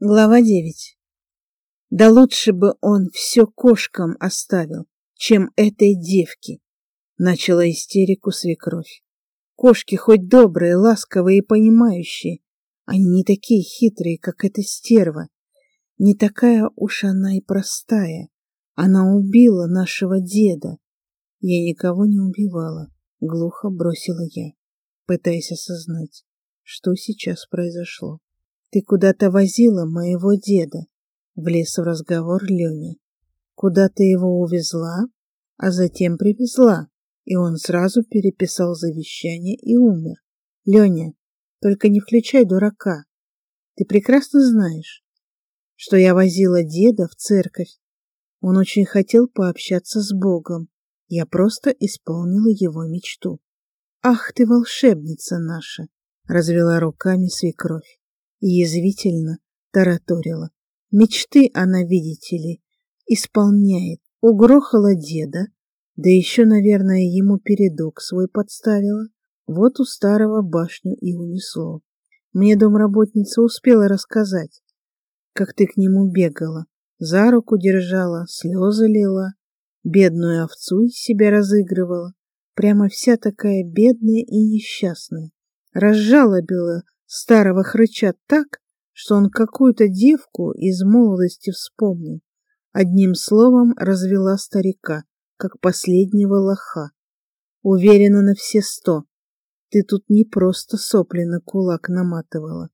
Глава девять. Да лучше бы он все кошкам оставил, чем этой девке, начала истерику свекровь. Кошки хоть добрые, ласковые и понимающие, они не такие хитрые, как эта стерва. Не такая уж она и простая. Она убила нашего деда. Я никого не убивала, глухо бросила я, пытаясь осознать, что сейчас произошло. Ты куда-то возила моего деда, влез в разговор Леня. Куда ты его увезла, а затем привезла, и он сразу переписал завещание и умер. Леня, только не включай дурака. Ты прекрасно знаешь, что я возила деда в церковь. Он очень хотел пообщаться с Богом. Я просто исполнила его мечту. Ах ты волшебница наша, развела руками свекровь язвительно тараторила. Мечты она, видите ли, исполняет. Угрохала деда, да еще, наверное, ему передок свой подставила. Вот у старого башню и унесло. Мне домработница успела рассказать, как ты к нему бегала, за руку держала, слезы лила, бедную овцу из себя разыгрывала, прямо вся такая бедная и несчастная. Разжалобила старого хрыча так, что он какую-то девку из молодости вспомнил. Одним словом развела старика, как последнего лоха. Уверена на все сто. Ты тут не просто сопли на кулак наматывала,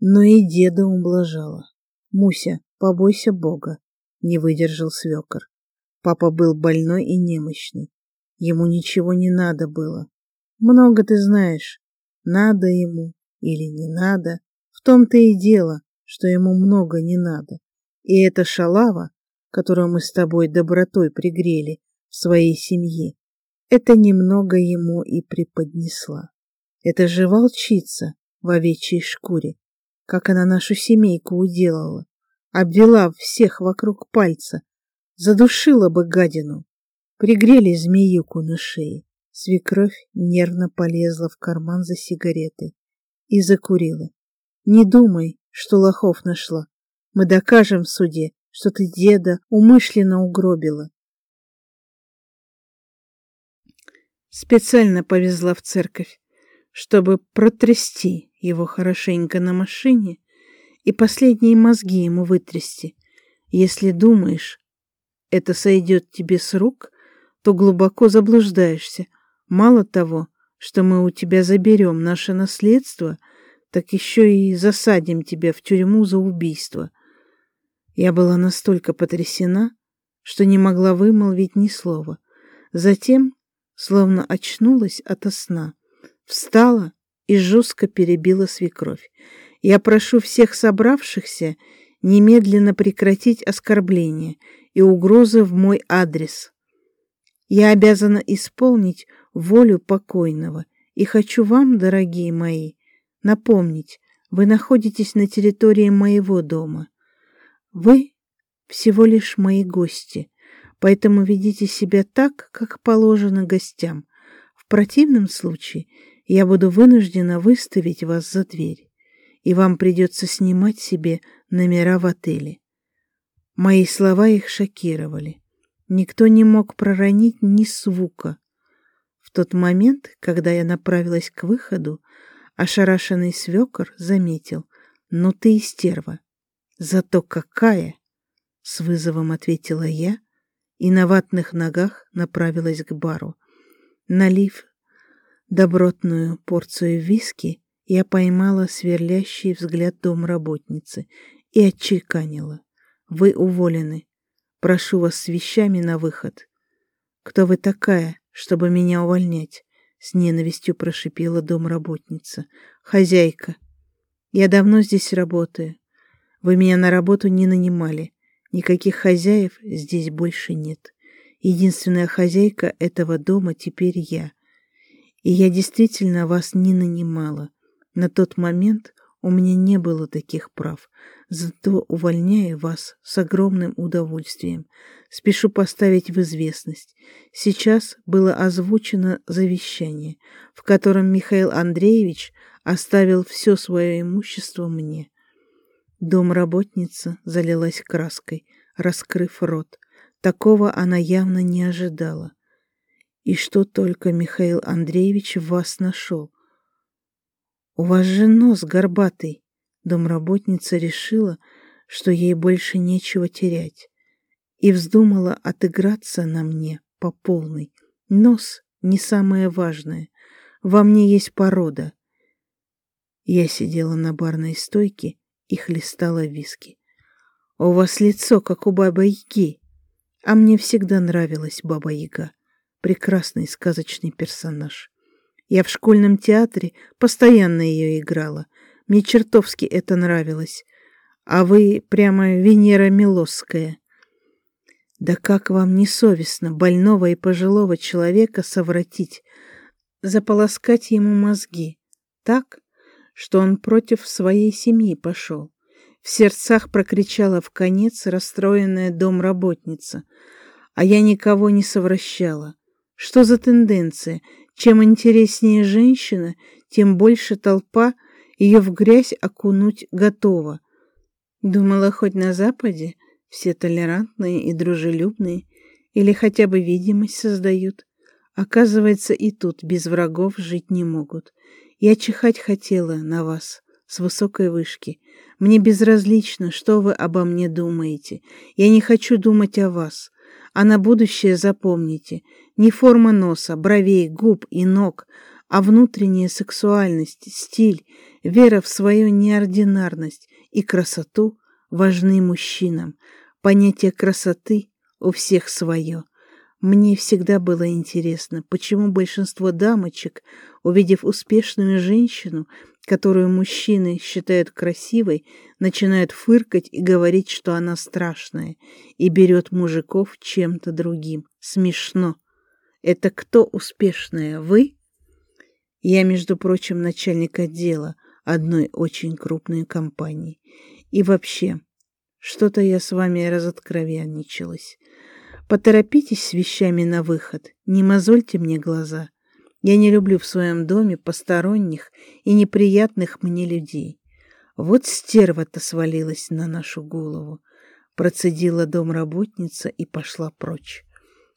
но и деда ублажала. Муся, побойся Бога, не выдержал свекор. Папа был больной и немощный. Ему ничего не надо было. Много ты знаешь. Надо ему, или не надо. В том-то и дело, что ему много не надо. И эта шалава, которую мы с тобой добротой пригрели в своей семье, это немного ему и преподнесла. Это же волчица в овечьей шкуре, как она нашу семейку уделала, обвела всех вокруг пальца, задушила бы гадину. Пригрели змеюку на шее. Свекровь нервно полезла в карман за сигаретой и закурила. Не думай, что лохов нашла. Мы докажем в суде, что ты деда умышленно угробила. Специально повезла в церковь, чтобы протрясти его хорошенько на машине и последние мозги ему вытрясти. Если думаешь, это сойдет тебе с рук, то глубоко заблуждаешься. Мало того, что мы у тебя заберем наше наследство, так еще и засадим тебя в тюрьму за убийство. Я была настолько потрясена, что не могла вымолвить ни слова. Затем, словно очнулась ото сна, встала и жестко перебила свекровь. Я прошу всех собравшихся немедленно прекратить оскорбления и угрозы в мой адрес. Я обязана исполнить волю покойного. И хочу вам, дорогие мои, напомнить, вы находитесь на территории моего дома. Вы всего лишь мои гости, поэтому ведите себя так, как положено гостям. В противном случае я буду вынуждена выставить вас за дверь, и вам придется снимать себе номера в отеле. Мои слова их шокировали. Никто не мог проронить ни звука, тот момент, когда я направилась к выходу, ошарашенный свекор заметил. «Ну ты и стерва!» «Зато какая!» — с вызовом ответила я и на ватных ногах направилась к бару. Налив добротную порцию виски, я поймала сверлящий взгляд домработницы и отчеканила. «Вы уволены. Прошу вас с вещами на выход». «Кто вы такая?» чтобы меня увольнять, с ненавистью прошипела домработница. Хозяйка, я давно здесь работаю. Вы меня на работу не нанимали. Никаких хозяев здесь больше нет. Единственная хозяйка этого дома теперь я. И я действительно вас не нанимала. На тот момент у меня не было таких прав. Зато увольняю вас с огромным удовольствием. Спешу поставить в известность. Сейчас было озвучено завещание, в котором Михаил Андреевич оставил все свое имущество мне. Домработница залилась краской, раскрыв рот. Такого она явно не ожидала. И что только Михаил Андреевич в вас нашел? У вас же нос горбатый. Домработница решила, что ей больше нечего терять, и вздумала отыграться на мне по полной. Нос не самое важное. Во мне есть порода. Я сидела на барной стойке и хлестала виски. «У вас лицо, как у Бабы-Яги!» А мне всегда нравилась Баба-Яга. Прекрасный сказочный персонаж. Я в школьном театре постоянно ее играла. Мне чертовски это нравилось. А вы прямо Венера Милосская. Да как вам не совестно больного и пожилого человека совратить, заполоскать ему мозги так, что он против своей семьи пошел. В сердцах прокричала в конец расстроенная домработница. А я никого не совращала. Что за тенденция? Чем интереснее женщина, тем больше толпа ее в грязь окунуть готова. Думала, хоть на Западе все толерантные и дружелюбные, или хотя бы видимость создают. Оказывается, и тут без врагов жить не могут. Я чихать хотела на вас с высокой вышки. Мне безразлично, что вы обо мне думаете. Я не хочу думать о вас. А на будущее запомните. Не форма носа, бровей, губ и ног, а внутренняя сексуальность, стиль, вера в свою неординарность и красоту важны мужчинам. Понятие красоты у всех свое. Мне всегда было интересно, почему большинство дамочек, увидев успешную женщину, которую мужчины считают красивой, начинают фыркать и говорить, что она страшная, и берет мужиков чем-то другим. Смешно. Это кто успешная? Вы? Я, между прочим, начальник отдела одной очень крупной компании. И вообще, что-то я с вами разоткровенничалась. Поторопитесь с вещами на выход, не мозольте мне глаза. Я не люблю в своем доме посторонних и неприятных мне людей. Вот стерва-то свалилась на нашу голову. Процедила домработница и пошла прочь.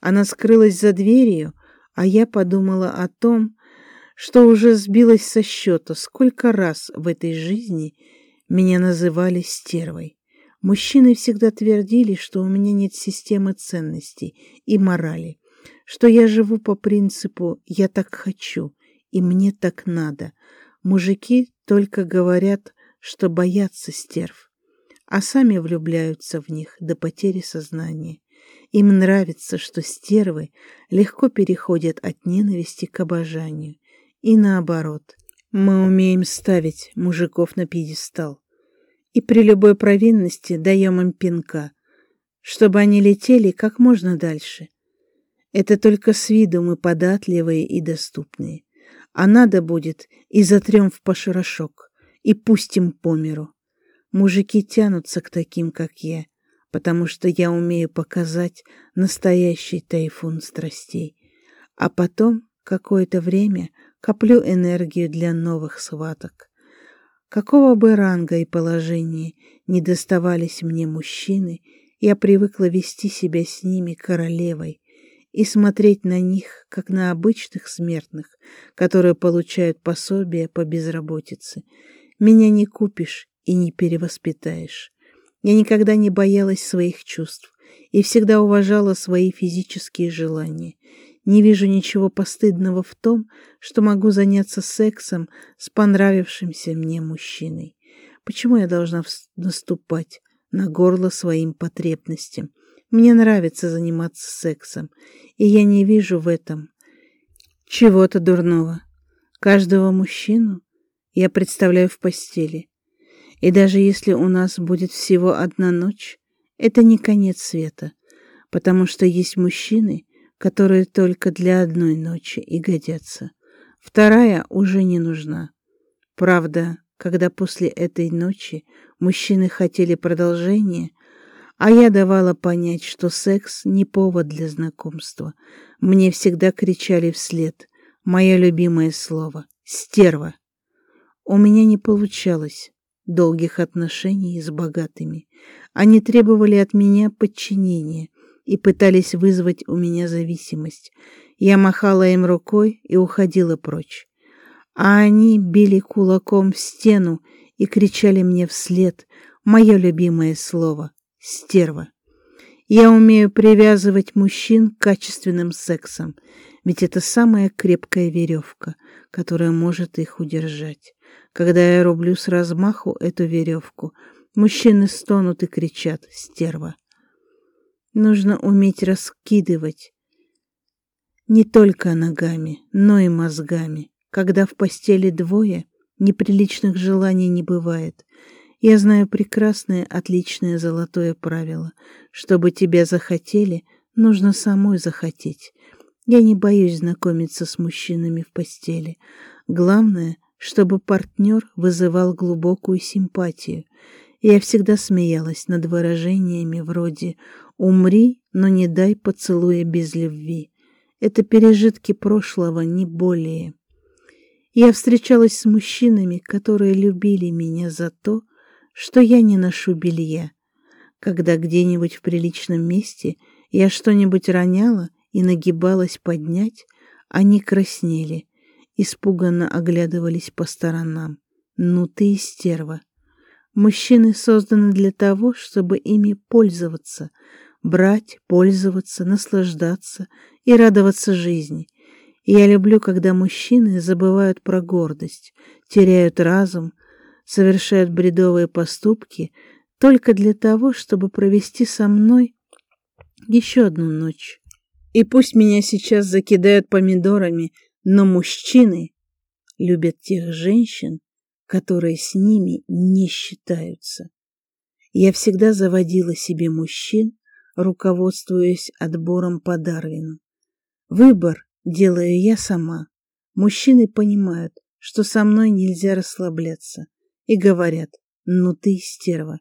Она скрылась за дверью, а я подумала о том, что уже сбилась со счета, сколько раз в этой жизни меня называли стервой. Мужчины всегда твердили, что у меня нет системы ценностей и морали, что я живу по принципу «я так хочу» и «мне так надо». Мужики только говорят, что боятся стерв, а сами влюбляются в них до потери сознания. Им нравится, что стервы легко переходят от ненависти к обожанию. И наоборот, мы умеем ставить мужиков на пьедестал и при любой провинности даем им пинка, чтобы они летели как можно дальше. Это только с виду мы податливые и доступные. А надо будет и затрем в поширошок, и пустим по миру. Мужики тянутся к таким, как я, потому что я умею показать настоящий тайфун страстей. А потом какое-то время коплю энергию для новых сваток. Какого бы ранга и положения не доставались мне мужчины, я привыкла вести себя с ними королевой и смотреть на них, как на обычных смертных, которые получают пособие по безработице. Меня не купишь и не перевоспитаешь. Я никогда не боялась своих чувств и всегда уважала свои физические желания. Не вижу ничего постыдного в том, что могу заняться сексом с понравившимся мне мужчиной. Почему я должна наступать на горло своим потребностям? Мне нравится заниматься сексом, и я не вижу в этом чего-то дурного. Каждого мужчину я представляю в постели. И даже если у нас будет всего одна ночь, это не конец света, потому что есть мужчины, которые только для одной ночи и годятся. Вторая уже не нужна. Правда, когда после этой ночи мужчины хотели продолжения, а я давала понять, что секс не повод для знакомства, мне всегда кричали вслед мое любимое слово — «стерва». У меня не получалось, долгих отношений с богатыми. Они требовали от меня подчинения и пытались вызвать у меня зависимость. Я махала им рукой и уходила прочь. А они били кулаком в стену и кричали мне вслед мое любимое слово — стерва. Я умею привязывать мужчин к качественным сексом, ведь это самая крепкая веревка, которая может их удержать. Когда я рублю с размаху эту веревку, мужчины стонут и кричат «стерва». Нужно уметь раскидывать не только ногами, но и мозгами. Когда в постели двое, неприличных желаний не бывает. Я знаю прекрасное, отличное золотое правило. Чтобы тебя захотели, нужно самой захотеть. Я не боюсь знакомиться с мужчинами в постели. Главное, чтобы партнер вызывал глубокую симпатию. Я всегда смеялась над выражениями вроде «умри, но не дай поцелуя без любви». Это пережитки прошлого, не более. Я встречалась с мужчинами, которые любили меня за то, что я не ношу белья. Когда где-нибудь в приличном месте я что-нибудь роняла и нагибалась поднять, они краснели, испуганно оглядывались по сторонам. «Ну ты и стерва!» Мужчины созданы для того, чтобы ими пользоваться, брать, пользоваться, наслаждаться и радоваться жизни. И я люблю, когда мужчины забывают про гордость, теряют разум, совершают бредовые поступки только для того, чтобы провести со мной еще одну ночь. И пусть меня сейчас закидают помидорами, но мужчины любят тех женщин, которые с ними не считаются. Я всегда заводила себе мужчин, руководствуясь отбором по Дарвину. Выбор делаю я сама. Мужчины понимают, что со мной нельзя расслабляться, и говорят, ну ты стерва.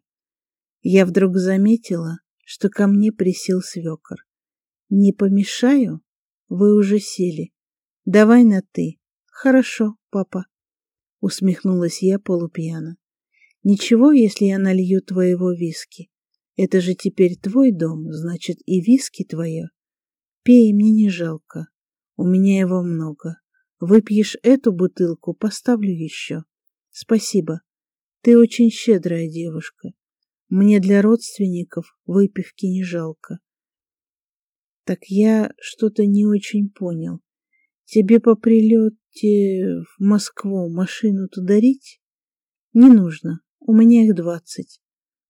Я вдруг заметила, что ко мне присел свекор. Не помешаю? Вы уже сели. Давай на «ты». Хорошо, папа усмехнулась я полупьяно. Ничего, если я налью твоего виски. Это же теперь твой дом, значит, и виски твое. Пей, мне не жалко. У меня его много. Выпьешь эту бутылку, поставлю еще. Спасибо. Ты очень щедрая девушка. Мне для родственников выпивки не жалко. Так я что-то не очень понял. Тебе по прилете в Москву машину-то дарить? Не нужно. У меня их двадцать.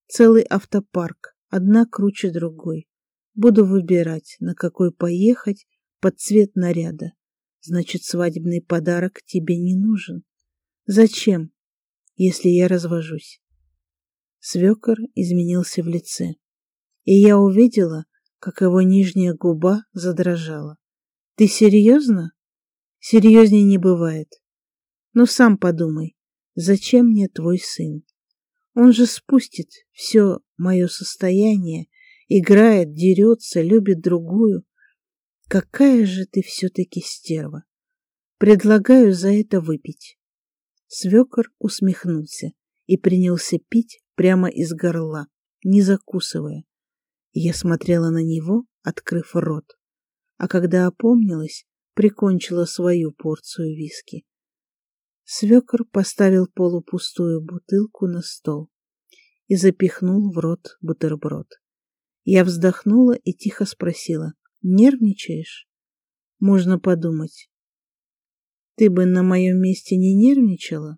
Целый автопарк. Одна круче другой. Буду выбирать, на какой поехать под цвет наряда. Значит, свадебный подарок тебе не нужен. Зачем, если я развожусь? Свекор изменился в лице, и я увидела, как его нижняя губа задрожала. Ты серьезно? Серьезней не бывает. Но сам подумай, зачем мне твой сын? Он же спустит все мое состояние, играет, дерется, любит другую. Какая же ты все-таки стерва! Предлагаю за это выпить. Свекор усмехнулся и принялся пить прямо из горла, не закусывая. Я смотрела на него, открыв рот. А когда опомнилась, прикончила свою порцию виски. Свекор поставил полупустую бутылку на стол и запихнул в рот бутерброд. Я вздохнула и тихо спросила, «Нервничаешь?» «Можно подумать». «Ты бы на моем месте не нервничала?»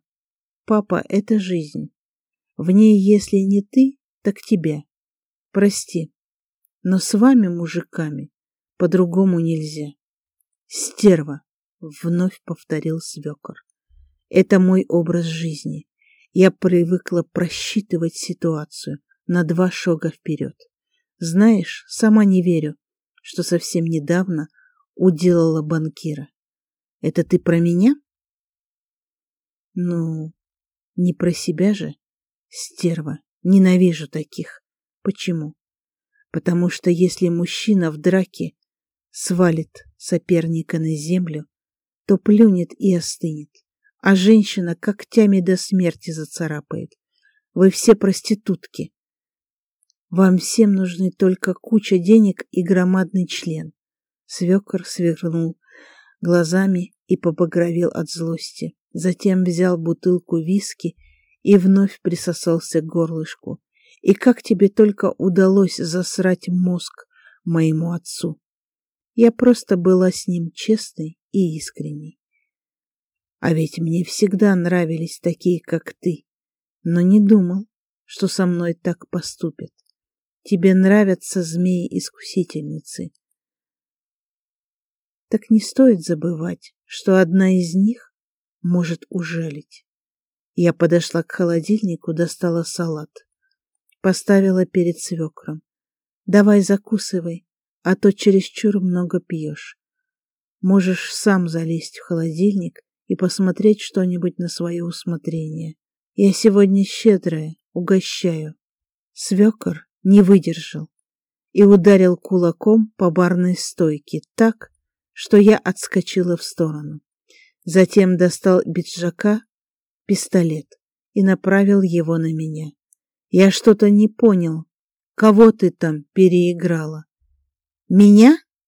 «Папа, это жизнь. В ней, если не ты, так тебя. Прости, но с вами, мужиками, по-другому нельзя». Стерва, вновь повторил свекор. Это мой образ жизни. Я привыкла просчитывать ситуацию на два шага вперед. Знаешь, сама не верю, что совсем недавно уделала банкира. Это ты про меня? Ну, не про себя же. Стерва. Ненавижу таких. Почему? Потому что если мужчина в драке свалит соперника на землю, то плюнет и остынет, а женщина когтями до смерти зацарапает. Вы все проститутки. Вам всем нужны только куча денег и громадный член. Свекор свернул глазами и побагровел от злости. Затем взял бутылку виски и вновь присосался к горлышку. И как тебе только удалось засрать мозг моему отцу? Я просто была с ним честной и искренней. А ведь мне всегда нравились такие, как ты, но не думал, что со мной так поступят. Тебе нравятся змеи-искусительницы. Так не стоит забывать, что одна из них может ужалить. Я подошла к холодильнику, достала салат. Поставила перед свекром. Давай закусывай, а то чересчур много пьешь. Можешь сам залезть в холодильник и посмотреть что-нибудь на свое усмотрение. Я сегодня щедрая, угощаю. Свекор не выдержал и ударил кулаком по барной стойке так, что я отскочила в сторону. Затем достал биджака пистолет и направил его на меня. Я что-то не понял. Кого ты там переиграла? Меня?